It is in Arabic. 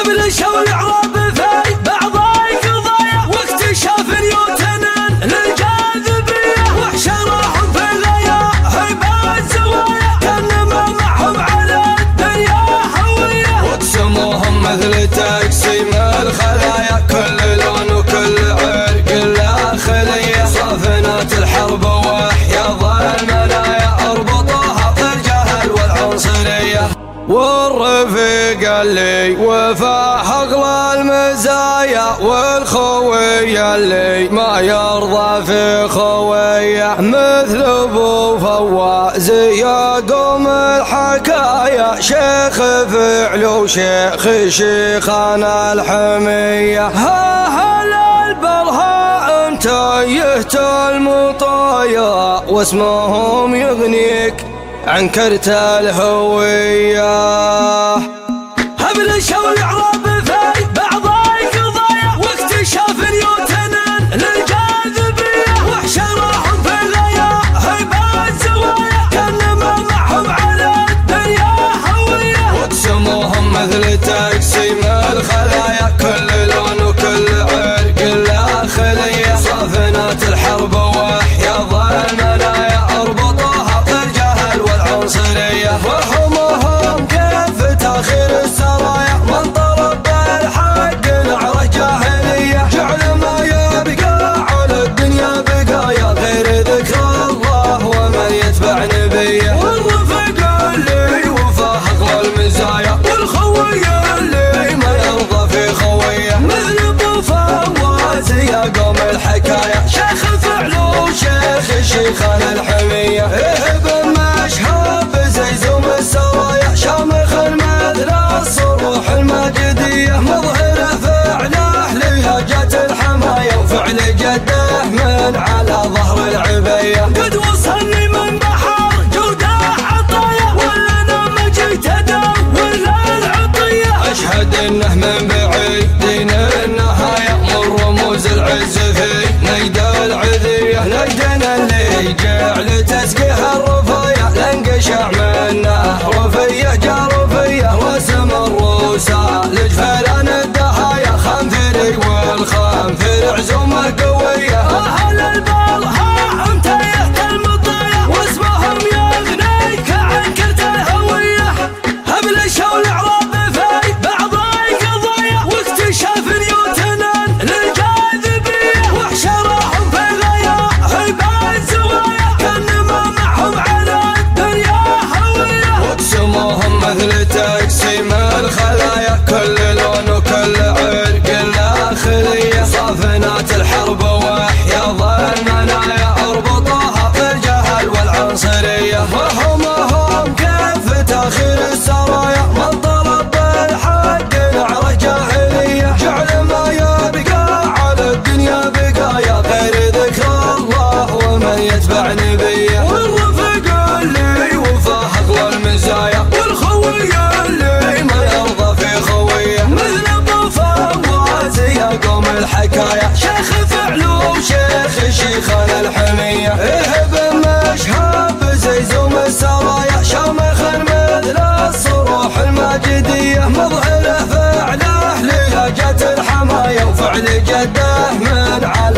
ابلشوا العرب في بعض القضايا واكتشاف نيوتن للجاذبية. وحشرهم في الأياهم الزوايا تنمى معهم على الدنيا هوية. واقسموهم مثل تقسيم الخلايا. كل لون وكل عرق له خلية. صافنات الحرب وحيض المنايا. أربطوها بالجهل والعنصرية. والرفيق اللي خوي اللي ما يرضى في خويه مثل أبو فواز قوم الحكاية شيخ فعل وشيخ شيخنا الحمية. ها هلا البرهاء أنت يهتى المطايا؟ واسمهم يغنيك عن كرت الهوية. شيخان الحمية ابن مشهب زيزوم السرايا شامخ مثل الصروح المجدية مظهر فعله أهلها جت الحماية وفعل جده من على ظهر العبية أنا اللي جعلت اسقيها الرفايا لانقشع. عن جده من عاد